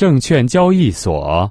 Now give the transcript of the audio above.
证券交易所。